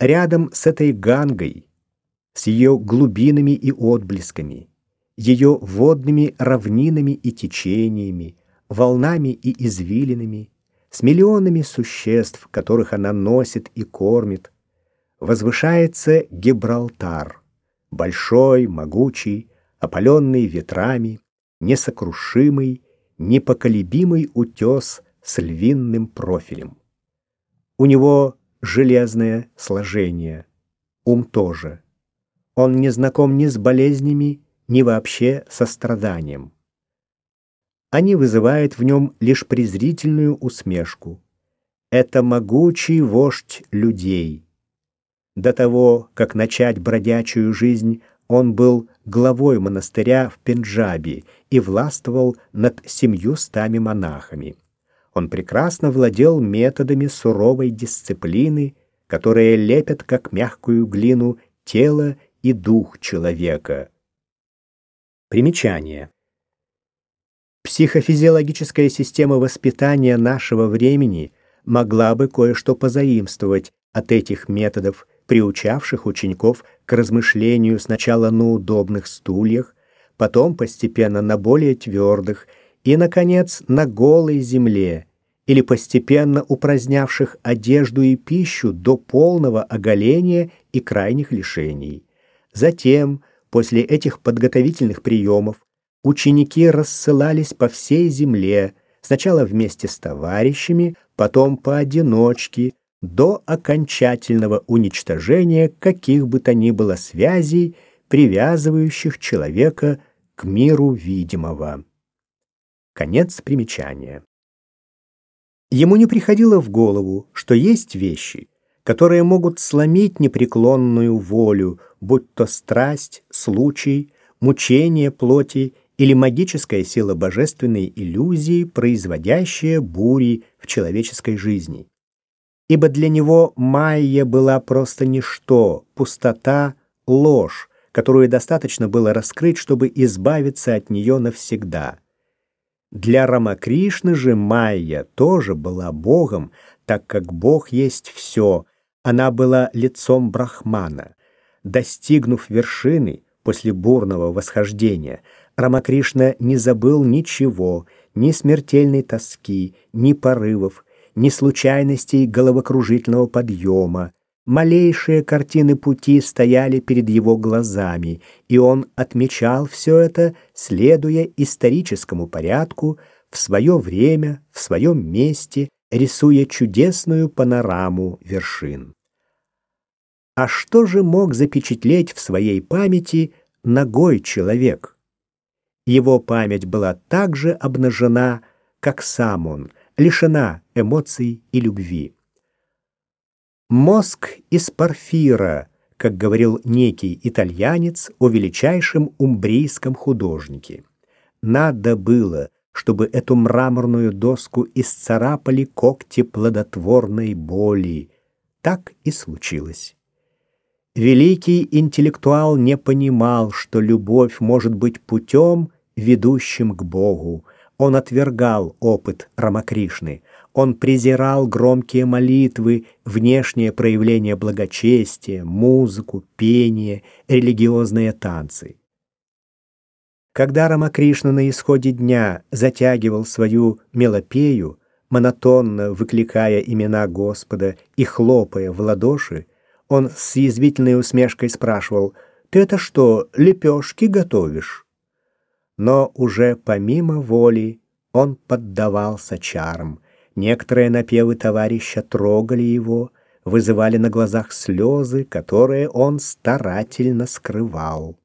Рядом с этой Гангой, с ее глубинами и отблесками, ее водными равнинами и течениями, волнами и извилинами, с миллионами существ, которых она носит и кормит, возвышается Гибралтар, большой, могучий, опаленный ветрами, несокрушимый, непоколебимый утес с львиным профилем. У него железное сложение, ум тоже. Он не знаком ни с болезнями, ни вообще со страданием. Они вызывают в нем лишь презрительную усмешку. Это могучий вождь людей. До того, как начать бродячую жизнь, он был главой монастыря в Пенджабе и властвовал над семьюстами монахами. Он прекрасно владел методами суровой дисциплины, которые лепят как мягкую глину тело и дух человека. Примечание. Психофизиологическая система воспитания нашего времени могла бы кое-что позаимствовать от этих методов, приучавших учеников к размышлению сначала на удобных стульях, потом постепенно на более твердых и, наконец, на голой земле, или постепенно упразднявших одежду и пищу до полного оголения и крайних лишений. Затем, после этих подготовительных приемов, ученики рассылались по всей земле, сначала вместе с товарищами, потом поодиночке, до окончательного уничтожения каких бы то ни было связей, привязывающих человека к миру видимого. Конец примечания. Ему не приходило в голову, что есть вещи, которые могут сломить непреклонную волю, будь то страсть, случай, мучение плоти или магическая сила божественной иллюзии, производящая бури в человеческой жизни ибо для него Майя была просто ничто, пустота, ложь, которую достаточно было раскрыть, чтобы избавиться от нее навсегда. Для Рамакришны же Майя тоже была Богом, так как Бог есть все, она была лицом Брахмана. Достигнув вершины после бурного восхождения, Рамакришна не забыл ничего, ни смертельной тоски, ни порывов, ни случайностей головокружительного подъема. Малейшие картины пути стояли перед его глазами, и он отмечал все это, следуя историческому порядку, в свое время, в своем месте, рисуя чудесную панораму вершин. А что же мог запечатлеть в своей памяти ногой человек? Его память была так же обнажена, как сам он — лишена эмоций и любви. Мозг из порфира, как говорил некий итальянец о величайшем умбрийском художнике. Надо было, чтобы эту мраморную доску исцарапали когти плодотворной боли. Так и случилось. Великий интеллектуал не понимал, что любовь может быть путем, ведущим к Богу, он отвергал опыт Рамакришны. Он презирал громкие молитвы, внешнее проявление благочестия, музыку, пение, религиозные танцы. Когда Рамакришна на исходе дня затягивал свою мелопею, монотонно выкликая имена Господа и хлопая в ладоши, он с язвительной усмешкой спрашивал, «Ты это что, лепешки готовишь?» но уже помимо воли он поддавался чарам. Некоторые напевы товарища трогали его, вызывали на глазах слезы, которые он старательно скрывал.